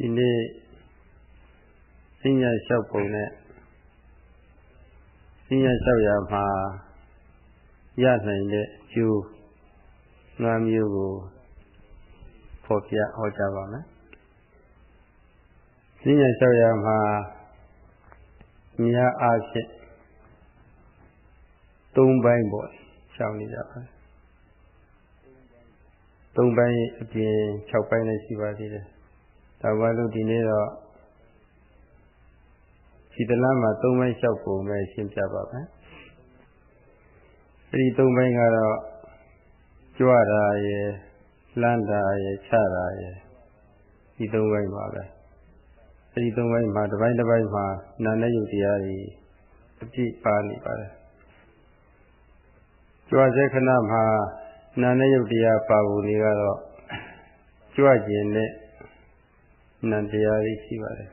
ဒီနေ့စဉ္ညာလျှောက်ပုံနဲ့စဉ္ညာလျှောက်ရမှာရနိုင်တဲ့ကျိုးငါးမျိုးကိုဖော်ပြဟောကြားပါမယ်စဉ္ညာလျှောက်ရမှာများအားဖြင့်၃ပိုင်းပေါ့ရှောင်းနေကြပါ၃ပိုင်းအပြင်၆ပိုင်းလည်းရှိပါသေးတယ် ဒါဘာလို့ဒီနေ့တော့ဒီတလားမှာ၃ပိုင်းလျှောက်ပုံပဲရှင်းပြပါမယ်အဲဒီ၃ပိုင်းကတော့ကြွတာရယ်လှမ်းတာရယ်ချတာရယ်ဒီ၃ပိုင်းပါပဲအဲဒီ၃ပိုင်းမှာတစ်ပိုင်းတစ်ပိုင်းမှာနာနဲ့ယုတ်တရားတွေအပြည့်ပါနေပါတယ်ကြွစေခဏမှာနာနဲ့ယုတ်တရားပါဖို့တွေကတော့ကြွကျင်တဲ့ နံတရားလေးရှိပါတယ်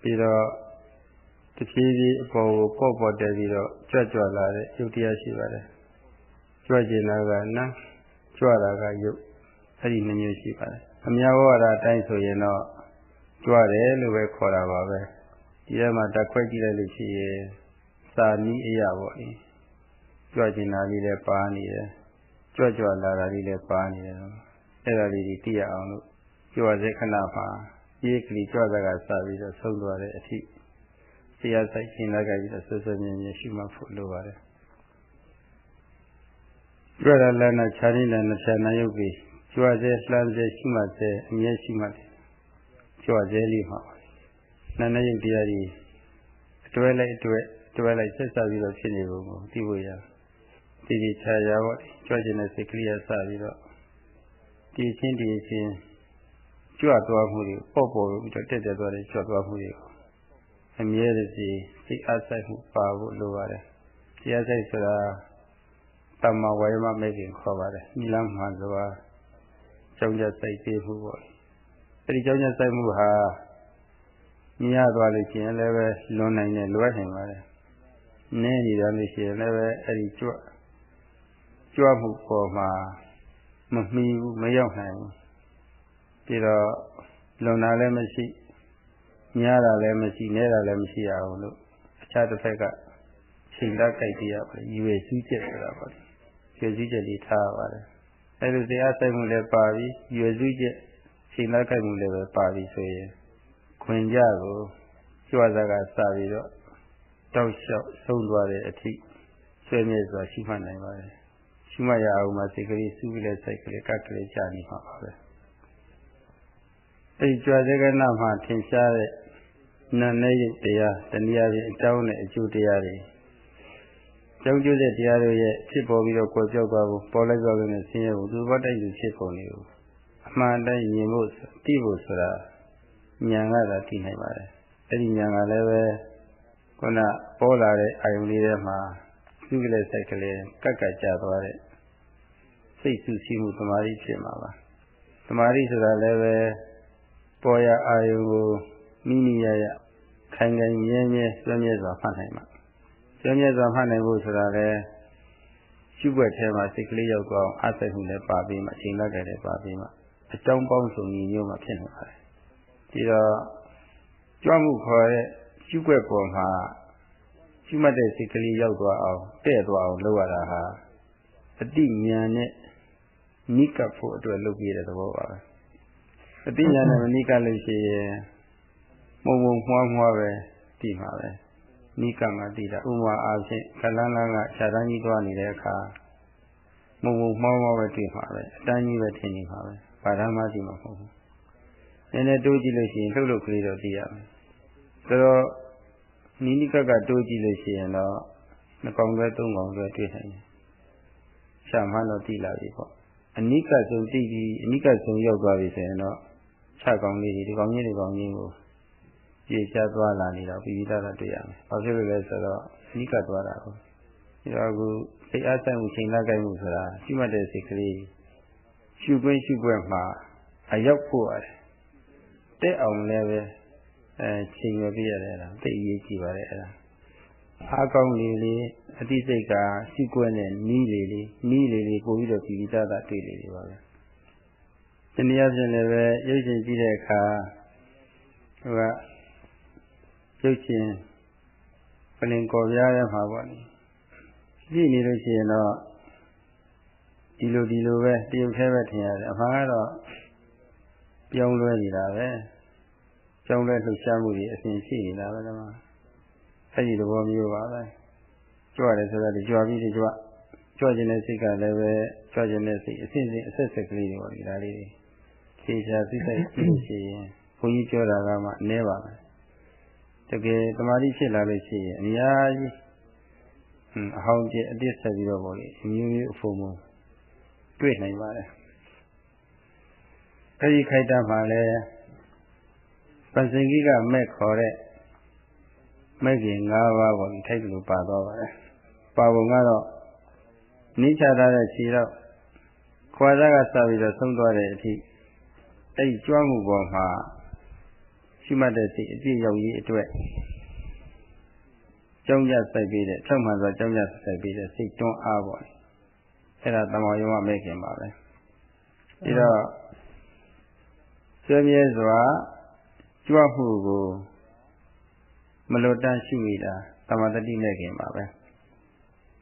ပြီးတော့တဖြည်းဖြည်းအပေါ်ကိုပေါ့ပေါ့တက်ပြီးတော့ကြွကြွလာတဲ့ယုတ်တရားရှိပါတယ်ကြွကျင်တာကနာကြွတာကယုတ်အဲ့ဒီနှမျိုးရှိပါတယ်အများဝါဒအတိုင်းဆိုရင်တော့ကြွတယ်လို့ပဲခေါ်တာပါပဲဒီထဲမှာတက်ခွဲကြည့်လိုက်လို့ရှိရင်စာနီးအရာပေါ့လေကြွကျင်တာလေးလည်းပါနေတယ်ကြွကြွလာတာလေးလည်းပါနေတယ်အဲ့ဒါလေးတွေသိရအောင်လို့ ကြွစေခဏမှာပြေးကလေးကြွတာကစပြီးတော့ဆုံးသွားတဲ့အထိတရားဆိုင်ရှင်းလာကြပြီးတော့ဆွဆွမြင်မြင်ရှိမှဖို့လိုပါတယ်ကြွရလန်းနဲ့ခြားရင်းနဲ့နှချာနာယုတ်ပြီးကြွစေလှမ်းစေရှိမှစေအမြဲရှိမှကြွစေလေးမှာနာနာယုတ်တရားကြီးအတွဲလိုက်အတွဲတွဲလိုက်ဆက်စားပြီးတော့ဖြစ်နေပုံကိုသိဖို့ရဒီဒီခြားရပါကြွခြင်းတဲ့စိတ်ကလေးရစပြီးတော့ဒီချင်းဒီချင်း ကြွသွားမှုတွေပေါ့ပေါ်ပြီးတော့တက်တက်သွားတယ်ကြွသွားမှုတွေအမြဲတည်းစိတ်အားဆိုင်မှုပါဖို့လိုပါတယ်တရားစိတ်ဆိုတာတမ္မာဝါယမမဲ့ခင်ခေါ်ပါတယ်ဤလမ်းမှန်စွာကြောင့်ကြစိတ်သေးမှုပေါ့အဲဒီကြောင့်ကြစိတ်မှုဟာမြင်ရသွားလို့ရှိရင်လည်းပဲလွန်နိုင်တယ်လွယ်နိုင်ပါတယ်နည်းနေတယ်လို့ရှိရင်လည်းပဲအဲဒီကြွကြွမှုပေါ်မှာမမီဘူးမရောက်နိုင်ဘူး ပြီးတော့လွန်တာလည်းမရှိများတာလည်းမရှိနဲတာလည်းမရှိရအောင်လို့အခြားတစ်ဖက်ကချိန်လက်ကြိုက်ပြရပါတယ်ရွေစည်းချက်ဆိုတာပေါ့ရွေစည်းချက်လေးထားပါတယ်အဲလိုတရားဆိုင်မှုလည်းပါပြီးရွေစည်းချက်ချိန်လက်ကြိုက်မှုလည်းပဲပါပြီးဆိုရင်ခွင်ကြကိုကြွားစားကစပြီးတော့တောက်လျှောက်ဆုံးသွားတဲ့အထိဆွေးမြဲစွာရှိမှတ်နိုင်ပါတယ်ရှိမှတ်ရအောင်မှာစိတ်ကလေးစူးပြီးလဲစိတ်ကလေးကတ်ကလေးကြာနေမှာပါပဲ အဲဒီကြွားစေကနာမှာထင်ရှားတဲ့နာနဲ့ရုပ်တရားတနည်းအားဖြင့်အကြောင်းနဲ့အကျိုးတရားတွေကြောင်းကျိုးတဲ့တရားတွေရဲ့ဖြစ်ပေါ်ပြီးတော့ကိုယ်ပြောက်သွားဖို့ပေါ်လိုက်သွားတဲ့ဆင်းရဲဖို့သူဘာတိုက်သူဖြစ်ပုံတွေကိုအမှန်တိုင်းမြင်ဖို့သိဖို့ဆိုတာဉာဏ်ကသာသိနိုင်ပါတယ်အဲဒီဉာဏ်ကလည်းပဲခုနပေါ်လာတဲ့အာယုန်လေးထဲမှာသူ့ကလေးစိတ်ကလေးကက်ကက်ကြသွားတဲ့စိတ်ဆူဆီးမှုသမာဓိဖြစ်မှာပါသမာဓိဆိုတာလည်းပဲ ပေါ်ရအာယုန်ကိုမိမိရရခိုင်ခိုင်မြဲမြဲစွဲမြဲစွာဖတ်နိုင်မှာစွဲမြဲစွာဖတ်နိုင်ဖို့ဆိုတာလည်းရှုွက်ထဲမှာစိတ်ကလေးရောက်သွားအောင်အားစိတ်မှုလည်းပါပြီးမှအချိန်လိုက်တယ်ပါပြီးမှအကြောင်းပေါင်းစုံညီညွတ်မှဖြစ်နေပါတယ်ဒီတော့ကြွမှုခေါ်တဲ့ရှုွက်ပေါ်မှာရှုမှတ်တဲ့စိတ်ကလေးရောက်သွားအောင်တဲ့သွားအောင်လုပ်ရတာဟာအတိညာနဲ့နိကပ်ဖို့အတွက်လုပ်ပြတဲ့သဘောပါပဲ အတိညာနဲ့မနိကပ်လို့ရှိရင်မုံမုံမွှားမွှားပဲတည်မှာပဲနိကမှာတည်တာဥမာအားဖြင့်ခလန်းလန်းကခြာတန်းကြီးသွားနေတဲ့အခါမုံမုံမွှားမွှားပဲတည်မှာပဲအတန်းကြီးပဲထင်နေမှာပဲဘာသာမှတည်မှာမဟုတ်ဘူးနည်းနည်းတိုးကြည့်လို့ရှိရင်လှုပ်လှုပ်ကလေးတော့တည်ရမယ်ဒါတော့နိနိကကတိုးကြည့်လို့ရှိရင်တော့နှစ်ကောင်ပဲသုံးကောင်ပဲတွေ့နိုင်တယ်ရှာမှန်းတော့တည်လာပြီပေါ့အနိကဆုံးတည်ပြီးအနိကဆုံးရောက်သွားပြီဆိုရင်တော့ ခြေကောင်လေးဒီကောင်ကြီးဒီကောင်ကြီးကိုပြေချသွားလာနေတော့ပြီးပြီးသားတွေ့ရမယ်။ဘာဖြစ်လို့လဲဆိုတော့အနိကသွားတာကိုဒီတော့ခုစိတ်အားဆိုင်မှုချိန်လာကြိုက်မှုဆိုတာရှိမှတ်တဲ့စိတ်ကလေးရှုခွင့်ရှုခွင့်မှာအရောက်ဖို့ရတယ်။တက်အောင်လည်းပဲအဲချိန်ရပြရတယ်အဲ့ဒါသိအရေးကြီးပါတယ်အဲ့ဒါအားကောင်းလေးလေးအတိစိတ်ကရှိခွင့်နဲ့နီးလေးလေးနီးလေးလေးပို့ပြီးတော့ပြီးပြီးသားသားတွေ့လေးလေးပါပဲ တနည်းအားဖြင့်လည်းပဲရုပ်ရှင်ကြည့်တဲ့အခါဟိုကရုပ်ရှင်ပလင်ကော်ပြားရမှာပေါ့နိကြည့်နေလို့ရှိရင်တော့ဒီလိုဒီလိုပဲတရုတ်แท้ပဲထင်ရတယ်အမှန်ကတော့ပြောင်းလဲနေတာပဲပြောင်းလဲလှုပ်ရှားမှုတွေအစဉ်ရှိနေတာပဲဒီမှာအဲ့ဒီသဘောမျိုးပါပဲကြွရတယ်ဆိုတော့ကြွပြီးကြွကြွခြင်းတဲ့စိတ်ကလည်းပဲကြွခြင်းတဲ့စိတ်အစဉ်စဉ်အဆက်ဆက်ကလေးတွေပေါ့ဒီဒါလေးတွေ ခြေချာစိတ်ဆိုင်ကြည့်လို့ရှိရင်ဘုန်းကြီးပြောတာကမှအနည်းပါမယ်တကယ်တမာတိဖြစ်လာလို့ရှိရင်အများကြီးအဟောင်းကျအတိဆက်ပြီးတော့ပေါ့လေအမျိုးမျိုးအဖို့မျိုးတွေ့နိုင်ပါတယ်အဲဒီခိုက်တာမှာလည်းပစင်ကြီးကမဲ့ခေါ်တဲ့မဲ့ကြီး၅ပါးပေါ့ဒီထိုက်လို့ပါသွားပါတယ်ပါပုံကတော့နိချတာတဲ့ခြေတော့ခွာသားကစပြီးတော့ဆုံးသွားတဲ့အထိ အဲဒီကြွားမှုပေါ်မှာရှိမှတ်တဲ့စိတ်အပြည့်ရောက်ရေးအတွက်ကြောင်းကြစိုက်ပြီးတဲ့ထောက်မှန်စွာကြောင်းကြစိုက်ပြီးတဲ့စိတ်တွန်းအားပေါ့အဲ့ဒါတမောယုံမမဲ့ခင်ပါပဲပြီးတော့ဆွေးမြဲစွာကြွမှုကိုမလွတ်တမ်းရှိမိတာတမတတိမဲ့ခင်ပါပဲ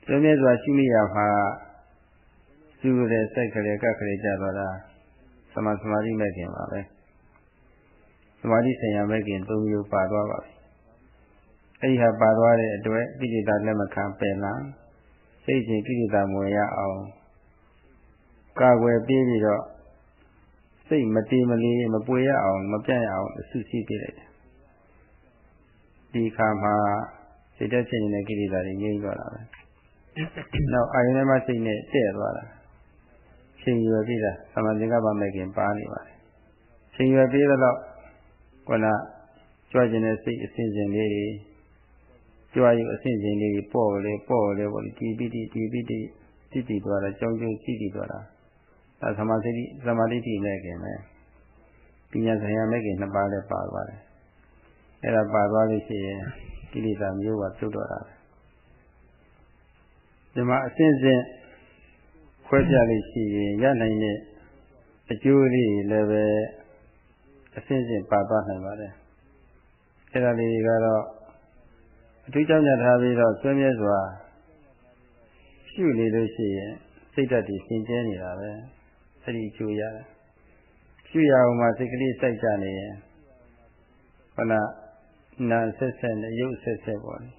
ဆွေးမြဲစွာရှိမိရမှာသူ့ရဲ့စိတ်ကလေးကကလေးကြသွားတာ သမာသမာဓိမဲ့ခင်ပါပဲသမာဓိဆိုင်ရာမဲ့ခင်၃မျိုးပါသွားပါပြီအဲဒီဟာပါသွားတဲ့အတွက်ကိလေသာလက်မခံပယ်လာစိတ်ချင်းကိလေသာမဝင်ရအောင်ကာကွယ်ပြီးပြီးတော့စိတ်မတည်မလီမပွေရအောင်မပြတ်ရအောင်အဆုရှိပေးလိုက်တယ်ဒီခါမှာစိတ်တက်ဖြစ်နေတဲ့ကိလေသာတွေငြိမ်းသွားတာပဲနောက်အာရုံထဲမှာစိတ်နဲ့တဲ့သွားတာ ချိန်ရွယ်ပြီးတာသမဏေကပါမဲ့ခင်ပါနေပါတယ်ချိန်ရွယ်ပြီးတော့ခုနကြွကျင်တဲ့စိတ်အစဉ်စဉ်လေးတွေကြွားယူအစဉ်စဉ်လေးပေါ့လေပေါ့လေပေါ့ဒီပိတိဒီပိတိတိတိသွားတာကြောင်းကျိုးတိတိသွားတာအဲသမာဓိသမာဓိတိနဲ့ခင်ပဲပညာဆိုင်ရာမဲ့ခင်နှစ်ပါးလည်းပါသွားတယ်အဲ့ဒါပါသွားလို့ရှိရင်ကိလေသာမျိုးပါပြုတ်တော့တာဒီမှာအစဉ်စဉ် ခွဲပြလို့ရှိရင်ရနိုင်တဲ့အကျိုးလေးလည်းပဲအစဉ်စဉ်ပါသွားနိုင်ပါတယ်အဲ့ဒါလေးကတော့အထူးကြောင့်ညထားပြီးတော့ဆွေးမြဲစွာရှုနေလို့ရှိရင်စိတ်ဓာတ်တွေရှင်းကျဲနေတာပဲအဲ့ဒီအကျိုးရတယ်ရှုရအောင်မှစိတ်ကလေးစိုက်ကြနေရင်ခဏနာဆက်ဆက်နဲ့ရုပ်ဆက်ဆက်ပေါ့လေ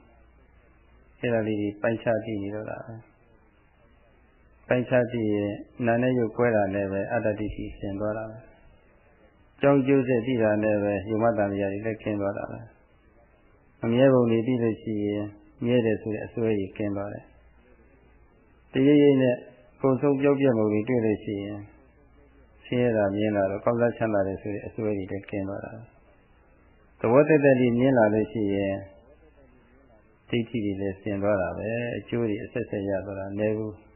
အဲ့ဒါလေးတွေပိုင်းခြားကြည့်နေတော့တာပဲ ပိုင်းခြားကြည့်ရင်နာနဲ့ရုပ်ကွဲတာနဲ့ပဲအတ္တတိရှိရှင်သွားတာပဲကြောင်းကျိုးဆက်ကြည့်တာနဲ့ပဲယုံမတန်တရားတွေလည်းကျင်းသွားတာပဲအမြဲပုံနေပြီးလို့ရှိရင်မြဲတယ်ဆိုတဲ့အစွဲကြီးကျင်းသွားတယ်တရရိပ်နဲ့ပုံဆုံးပြောပြမှုတွေတွေ့လို့ရှိရင်ဆင်းရဲတာမြင်လာတော့ကောင်းစားချမ်းသာတယ်ဆိုတဲ့အစွဲကြီးလည်းကျင်းသွားတာသဘောတသက်လေးမြင်လာလို့ရှိရင်ဒိဋ္ဌိတွေလည်းဆင်သွားတာပဲအကျိုးတွေအဆက်ဆက်ရသွားတာနည်းဘူး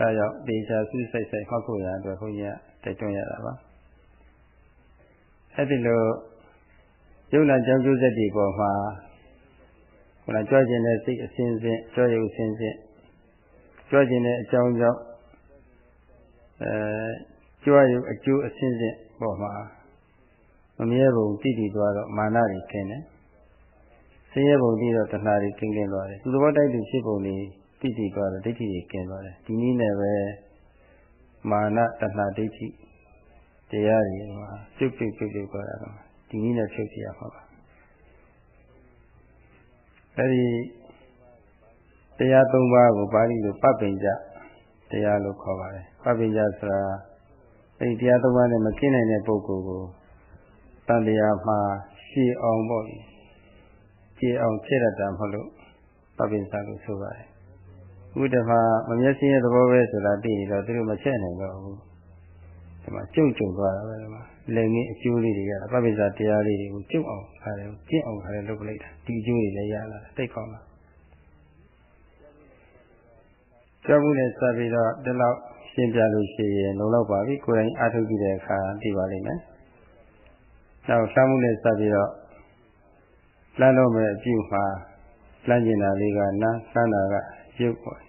ဒါကြောင့်ဒေချာစုစိတ်စိတ်ဟောက်ဖို့ရအတွက်ဘုန်းကြီးကတိုက်တွန်းရတာပါအဲ့ဒီလိုယုံနာကြောင့်ကျိုးဆက်ဒီပေါ်မှာခုနကြွကျင်တဲ့စိတ်အစဉ်စဉ်ကြွရုပ်အစဉ်စဉ်ကြွကျင်တဲ့အကြောင်းကြောင့်အဲကြွရုပ်အကျိုးအစဉ်စဉ်ပေါ်မှာမမြဲပုံတိတိသွားတော့မာနတွေခင်းတယ်ဆင်းရဲပုံတိတော့တဏှာတွေကင်းကင်းသွားတယ်သူသဘောတိုက်သူဖြစ်ပုံတွေ တိတိသွားတော့ဒိဋ္ဌိတွေကင်းသွားတယ်ဒီနည်းနဲ့ပဲမာနတဏှာဒိဋ္ဌိတရားတွေမှာပြုတ်ပြုတ်ပြုတ်ပြုတ်သွားတာတော့ဒီနည်းနဲ့ဖြုတ်ပြရမှာပါအဲဒီတရား၃ပါးကိုပါဠိလိုပပင်ကြတရားလို့ခေါ်ပါတယ်ပပင်ကြဆိုတာအဲဒီတရား၃ပါးနဲ့မကင်းနိုင်တဲ့ပုဂ္ဂိုလ်ကိုတန်တရားမှာရှည်အောင်ပေါ့ရှည်အောင်ဖြစ်ရတာမဟုတ်လို့ပပင်စာလို့ဆိုပါတယ် ဥဒ္ဓမှာမမျက်စိရဲ့သဘောပဲဆိုတာသိနေတော့သူတို့မချက်နိုင်တော့ဘူးဒီမှာကြုံကြုံသွားတာပဲဒီမှာလက်ငင်းအကျိုးလေးတွေရတာပပိစာတရားလေးတွေကိုကျုပ်အောင်ခါတယ်ကျင့်အောင်ခါတယ်လုပ်လိုက်တာဒီအကျိုးတွေလည်းရလာတာတိတ်ကောင်းတာကြောက်မှုနဲ့စပ်ပြီးတော့ဒီလောက်ရှင်းပြလို့ရှိရင်လုံလောက်ပါပြီကိုယ်တိုင်အားထုတ်ကြည့်တဲ့အခါသိပါလိမ့်မယ်နောက်ရှားမှုနဲ့စပ်ပြီးတော့လမ်းတော့မဲ့အပြုမှာလမ်းကျင်တာလေးကနားလမ်းတာကရုပ်ပေါ့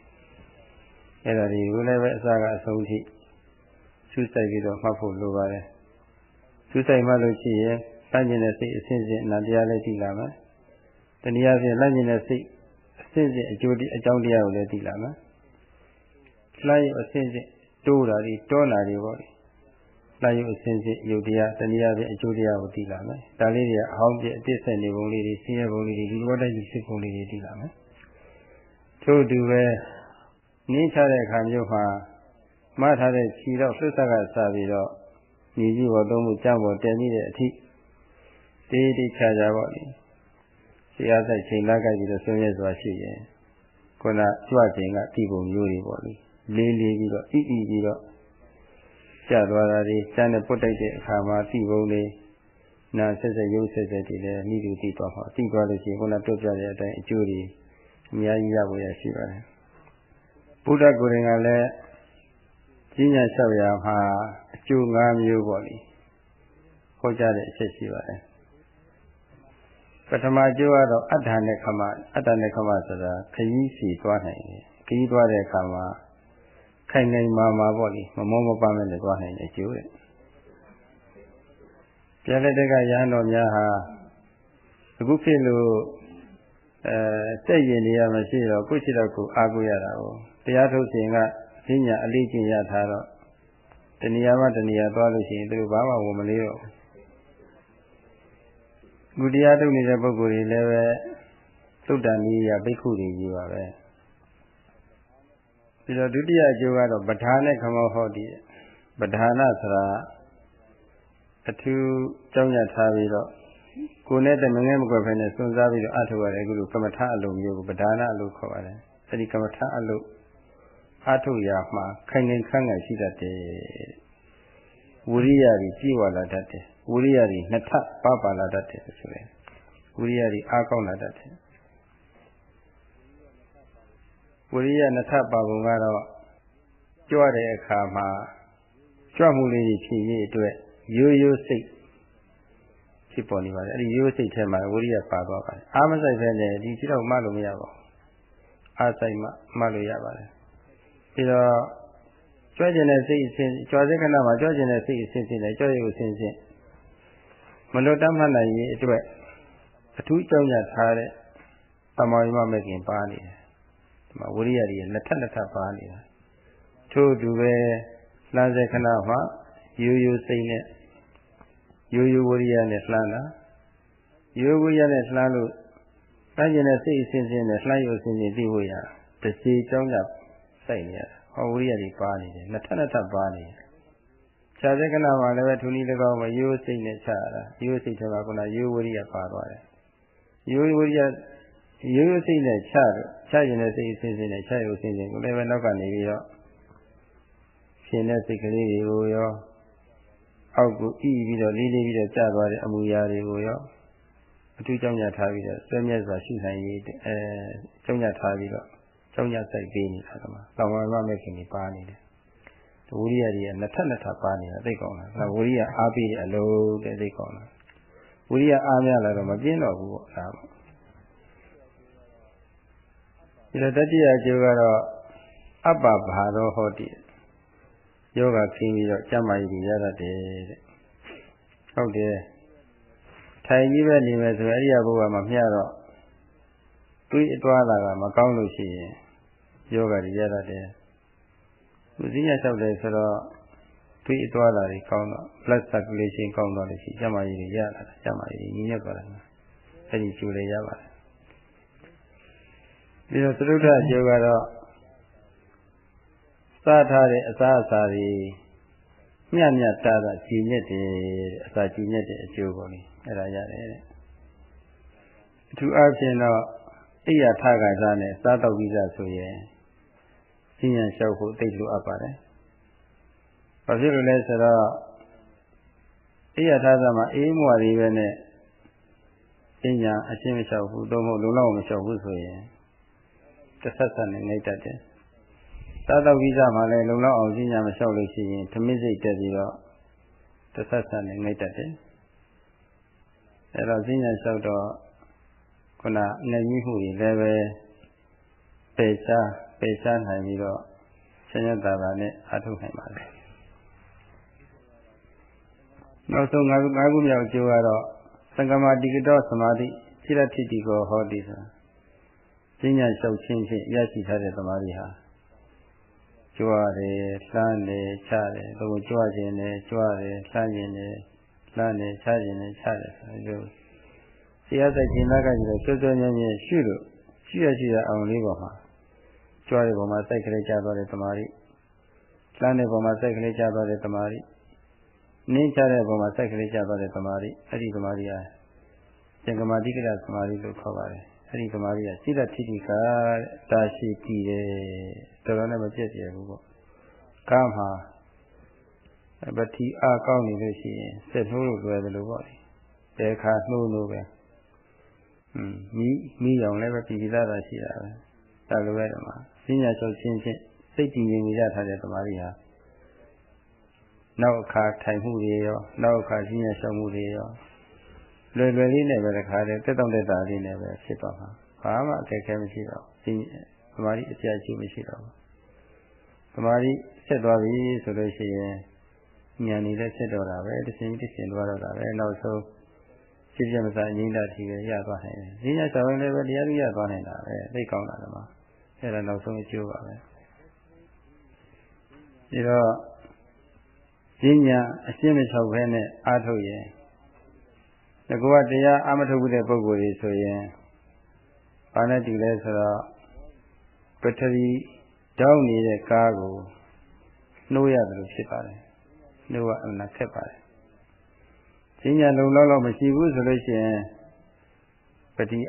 အဲ့ဒါဒီကိုလည်းပဲအစကအဆုံးထိူးစိုက်ပြီးတော့မှတ်ဖို့လိုပါတယ်စူးစိုက်မှလို့ရှိရင်လမ်းကျင်တဲ့စိတ်အစဉ်စဉ်အနတရားလည်းသိလာမယ်တနည်းအားဖြင့်လမ်းကျင်တဲ့စိတ်အစဉ်စဉ်အကျိုးအကြောင်းတရားကိုလည်းသိလာမယ်လမ်းရအစဉ်စဉ်တိုးတာတွေတောနာတွေပေါ့လေလမ်းရအစဉ်စဉ်ယုတ်တရားတနည်းအားဖြင့်အကျိုးတရားကိုသိလာမယ်ဒါလေးတွေအဟောင်းပြအတိတ်ဆက်နေပုံလေးတွေဆင်းရဲပုံလေးတွေဒီဘောတည်းကြီးဖြစ်ပုံလေးတွေသိလာမယ်ထို့တူပဲ နင်းချတဲ့အခါမျိုးမှာမှားထားတဲ့ခြေတော့လှုပ်ဆက်ကစပြီးတော့ညီကြီးပေါ်သုံးမှုကြောင်းပေါ်တည်မိတဲ့အထိတေးတိချာချာပေါ့လေဆရာဆိုင်ချိန်လာကြပြီးတော့ဆွေးနွေးစွာရှိရင်ခုနကြွချိန်ကတိပုံမျိုးတွေပေါ့လေလေးလေးပြီးတော့ဣဣပြီးတော့ကျသွားတာတွေကျန်တဲ့ပုတ်တိုက်တဲ့အခါမှာတိပုံတွေနာဆက်ဆက်ရုပ်ဆက်ဆက်တွေလည်းမိတူတိသွားမှာတိသွားလို့ရှိရင်ခုနတွေ့ပြတဲ့အတိုင်းအကျိုးတွေအများကြီးရဖို့ရရှိပါတယ် ဘုရားကိုယ်တိုင်ကလည်းကြီးညာလျှောက်ရမှာအကျိုး၅မျိုးပေါ့လေဟောကြားတဲ့အချက်ရှိပါတယ်ပထမအကျိုးကတော့အတ္တနဲ့ခမအတ္တနဲ့ခမဆိုတာခရီးစီသွားနိုင်တယ်ခရီးသွားတဲ့အခါမှာခိုင်ခိုင်မာမာပေါ့လေမမောမပန်းနဲ့သွားနိုင်တဲ့အကျိုးတဲ့ပြလက်တက်ကရဟန်းတော်များဟာအခုဖြစ်လို့အဲစက်ရင်နေရမရှိတော့ကိုယ့်ရှိတော့ကိုအားကိုးရတာကို တရားထုတ်ခြင်းကဈဉ္ညာအလေးကျင့်ရထားတော့တဏှာမှတဏှာသွားလို့ရှိရင်သူတို့ဘာမှဝန်မလေးတော့ဘူးဒီတရားထုတ်နေတဲ့ပုဂ္ဂိုလ်တွေလည်းပဲသုတ္တန်ကြီးရဘိက္ခုတွေကြီးပါပဲပြီးတော့ဒုတိယအကျိုးကတော့ပဋ္ဌာန်းနဲ့ခမောဟောတိပဋ္ဌာနာဆိုတာအထူးကြောင်းရထားပြီးတော့ကိုယ်နဲ့တမငဲမကွယ်ဖဲနဲ့စွန့်စားပြီးတော့အထုရတယ်အခုလိုကမ္မထာအလုံးမျိုးကိုပဋ္ဌာနာအလုံးခေါ်ပါတယ်အဲဒီကမ္မထာအလုံး အထုရာမှာခိုင်ခိုင်ခန့်ခန့်ရှိတတ်တယ်ဝိရိယကြီးကြည်ဝလာတတ်တယ်ဝိရိယကြီးနှစ်ထပ်ပပါလာတတ်တယ်ဆိုရင်ဝိရိယကြီးအားကောင်းလာတတ်တယ်ဝိရိယနှစ်ထပ်ပါပုံကတော့ကြွတဲ့အခါမှာကြွမှုလေးကြီးဖြစ်ရေးအတွက်ရိုးရိုးစိတ်ဖြစ်ပေါ်နေပါတယ်အဲ့ဒီရိုးစိတ်ထဲမှာဝိရိယပါသွားပါတယ်အားမဆိုင်ပဲနဲ့ဒီခြေတော့မှလို့မရပါဘူးအားဆိုင်မှမှလို့ရပါတယ် ပြီးတော့ကြွကျင်တဲ့စိတ်အစဉ်ကြွစိတ်ခဏမှာကြွကျင်တဲ့စိတ်အစဉ်စဉ်နဲ့ကြွရုပ်အစဉ်စဉ်မလွတ်တမ်းမှတ်နိုင်ရေးအတွက်အထူးကြောင့်ရထားတဲ့သမောယမမဲ့ခင်ပါနေတယ်ဒီမှာဝိရိယကြီးလက်ထက်လက်ထပ်ပါနေတာထို့တူပဲလှမ်းစေခဏမှာရိုးရိုးစိတ်နဲ့ရိုးရိုးဝိရိယနဲ့လှမ်းတာရိုးဝိရိယနဲ့လှမ်းလို့တန်းကျင်တဲ့စိတ်အစဉ်စဉ်နဲ့လှမ်းရုပ်အစဉ်စဉ်သိဖို့ရတစ်စီကြောင့်ရ စိုက်နေရတာဟောဝိရိယတွေပါနေတယ်နှစ်ထပ်နှစ်ထပ်ပါနေတယ်ခြားစက္ကနာမှာလည်းပဲထုနည်း၎င်းမရိုးစိတ်နဲ့ခြားတာရိုးစိတ်ထဲမှာကရိုးဝိရိယပါသွားတယ်ရိုးဝိရိယရိုးရိုးစိတ်နဲ့ခြားတော့ခြားရင်တဲ့စိတ်အစဉ်စဉ်နဲ့ခြားရုပ်အစဉ်စဉ်ကိုလည်းပဲနောက်ကနေပြီးတော့ရှင်တဲ့စိတ်ကလေးတွေကိုရောအောက်ကိုဣပြီးတော့လေးလေးပြီးတော့ကျသွားတဲ့အမူအရာတွေကိုရောအထူးကြောင့်ညထားပြီးတော့ဆွဲမြဲစွာရှိနိုင်ရေးအဲကြောင့်ညထားပြီးတော့ ကြောင့်ညစိုက်ပေးနေတာကမှသံဝါမမဲ့ခင်ကြီးပါနေတယ်ဝိရိယတွေကနှစ်ထပ်နှစ်ထပ်ပါနေတာသိကောင်းလား။ဝိရိယအားပေးတဲ့အလုံးတဲ့သိကောင်းလား။ဝိရိယအားများလာတော့မပြင်းတော့ဘူးပေါ့ဒါပေါ့။ဒီလိုတတိယအကျိုးကတော့အပ္ပဘာရောဟောတိယောဂခင်းပြီးတော့ကျမ်းမာရေးရတတ်တယ်တဲ့။ဟုတ်တယ်။ထိုင်ကြီးပဲနေမယ်ဆိုရင်အရိယဘုရားမှာမျှတော့တွေးအတွားလာကမကောင်းလို့ရှိရင် ယောဂတွေရတတ်တယ်။လူစည်းရလျှောက်တယ်ဆိုတော့တွေးအတွားလာတွေကောင်းတော့ blood circulation ကောင်းတော့လို့ရှိကျမ်းမာရေးတွေရလာတာကျမ်းမာရေးညီညွတ်သွားတယ်။အဲဒီကျိုးလေးရပါတယ်။ပြီးတော့သရုဒ္ဓအကျိုးကတော့စားထားတဲ့အစားအစာတွေမျှမျှတာတာကြည်ညက်တယ်အစာကြည်ညက်တဲ့အကျိုးပေါ့လေအဲ့ဒါရတယ်တဲ့အထူးအားဖြင့်တော့အိယာထကစားနဲ့စားတော့ပြီးသားဆိုရင် စဉ္ညာလျှောက်ဖို့သိလိုအပ်ပါတယ်ဘာဖြစ်လို့လဲဆိုတော့အိယာထစားမှာအေးမွာတွေပဲနဲ့စဉ္ညာအရှင်းမလျှောက်ဘူးသို့မဟုတ်လုံလောက်မလျှောက်ဘူးဆိုရင်တစ်ဆက်ဆက်နဲ့နေတတ်တယ်စားတော့ပြီးသားမှလည်းလုံလောက်အောင်ကြီးညာမလျှောက်လို့ရှိရင်ဓမင်းစိတ်တက်ပြီးတော့တစ်ဆက်ဆက်နဲ့ငိတ်တတ်တယ်အဲတော့ကြီးညာလျှောက်တော့ခုနနေကြီးမှုတွေလည်းပဲပေချာ ပေချာနိုင်ပြီးတော့ဆင်းရဲတာတာနဲ့အထုတ်နိုင်ပါလေနောက်ဆုံး၅ခု၅ခုမြောက်အကျိုးကတော့သံဃမာတိကတောသမာဓိစိရတိတိကိုဟောတိဆိုတာပညာလျှောက်ခြင်းဖြင့်ရရှိထားတဲ့သမာဓိဟာကြွားတယ်လှမ်းတယ်ချတယ်ဘုံကြွားခြင်းနဲ့ကြွားတယ်လှမ်းခြင်းနဲ့လှမ်းတယ်ချခြင်းနဲ့ချတယ်ဆိုတော့တရားစိတ်ကျင်လာကြပြီးတော့ဆွဆွညံ့ညံ့ရှုလို့ရှိရရှိရအောင်လေးပေါ်မှာ ကြွားတဲ့ပုံမှာစိတ်ကလေးကြားသွားတဲ့သမာဓိလှမ်းတဲ့ပုံမှာစိတ်ကလေးကြားသွားတဲ့သမာဓိနင်းချတဲ့ပုံမှာစိတ်ကလေးကြားသွားတဲ့သမာဓိအဲ့ဒီသမာဓိဟာသင်္ကမာတိကရသမာဓိလို့ခေါ်ပါတယ်အဲ့ဒီသမာဓိကစိတ္တထိတိကတာရှိတည်တယ်တော်တော်နဲ့မပြည့်ပြည့်ဘူးပေါ့ကားမှာပတိအားကောင်းနေလို့ရှိရင်စက်နှိုးလို့လွယ်တယ်လို့ပေါ့လေတဲခါနှိုးလို့ပဲอืมမိမိရောင်လည်းပဲပြည်ပြည်သားသာရှိတာပဲဒါလိုပဲဒီမှာ ပညာချုပ်ချင်းချင်းစိတ်တည်ငြိမ်နေရထားတဲ့သမာဓိဟာနောက်အခါထိုင်မှုတွေရောနောက်အခါပညာရှောင်မှုတွေရောလွယ်လွယ်လေးနဲ့ပဲတခါတည်းတက်တော့တက်တာလေးနဲ့ပဲဖြစ်သွားမှာဘာမှအခက်အခဲမရှိတော့ဘူးသမာဓိအပြည့်အစုံမရှိတော့ဘူးသမာဓိဆက်သွားပြီဆိုလို့ရှိရင်ဉာဏ်ကြီးလည်းဆက်တော့တာပဲတစ်ရှင်တစ်ရှင်သွားတော့တာပဲနောက်ဆုံးဖြစ်ပြမစားငြိမ့်တာထီပဲရသွားနိုင်တယ်။ဒီညဆောင်းလည်းပဲတရားကြီးရသွားနိုင်တာပဲသိကောင်းတာကမှ အဲ့ဒါနောက်ဆုံးအကျိုးပါပဲ။ဒီတော့ဈဉ္ညာအရှင်းမချုပ်ဘဲနဲ့အားထုတ်ရင်ငကောကတရားအမထုတ်ဘူးတဲ့ပုဂ္ဂိုလ်ကြီးဆိုရင်ဘာနဲ့တူလဲဆိုတော့ပထဝီတောင်းနေတဲ့ကားကိုနှိုးရတယ်လို့ဖြစ်ပါတယ်နှိုးရအမှန်ခက်ပါတယ်ဈဉ္ညာလုံလောက်လောက်မရှိဘူးဆိုလို့ရှိရင်ပတိ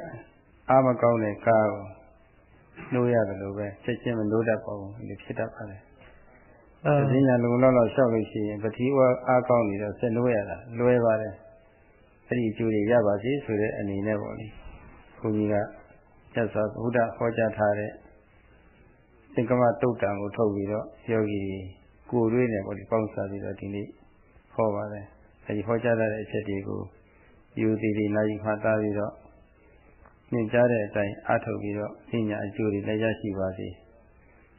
အာမကောင်းတဲ့ကားကို နှိုးရတယ်လို့ပဲချက်ချင်းမနှိုးတတ်ပါဘူးဒီဖြစ်တတ်ပါတယ်ဈဉ္ညာလုံလောက်လောက်ရှောက်လို့ရှိရင်ပတိဝအားကောင်းနေတော့ဆက်နှိုးရတာလွယ်ပါတယ်အဲ့ဒီအကျိုးတွေရပါစေဆိုတဲ့အနေနဲ့ပေါ့လေဘုန်းကြီးကကျက်စွာဘုရားဟောကြားထားတဲ့သင်္ကမတုတ်တံကိုထုတ်ပြီးတော့ယောဂီကိုယ်တွေးနေပေါ့လေပေါင်းစားပြီးတော့ဒီနေ့ဟောပါတယ်အဲဒီဟောကြားတဲ့အချက်တွေကိုယူသည်ဒီနိုင်မှတ်သားပြီးတော့ ညင်ကြားတဲ့အတိုင်းအားထုတ်ပြီးတော့ဉာဏ်အကျိုးတွေလည်းရရှိပါစေ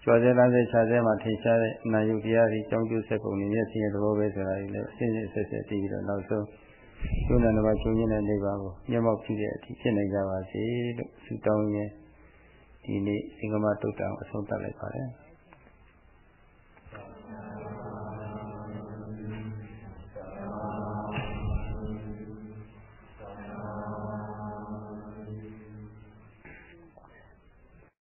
ကျော်စဲလားစဲခြားစဲမှာထင်ရှားတဲ့အနာယုတရားတွေကြောင်းကျိုးဆက်ပုံတွေမျက်စိရဲ့သဘောပဲဆိုတာတွေလည်းအစဉ်အဆက်ဆက်တည်ပြီးတော့နောက်ဆုံးကျိုးနံတစ်ပါးကျိုးရင်းတဲ့နေပါကိုမျက်မှောက်ကြည့်တဲ့အထိဖြစ်နိုင်ကြပါစေလို့ဆုတောင်းရင်းဒီနေ့သင်္ကမတုတ်တံအဆုံးသတ်လိုက်ပါတယ်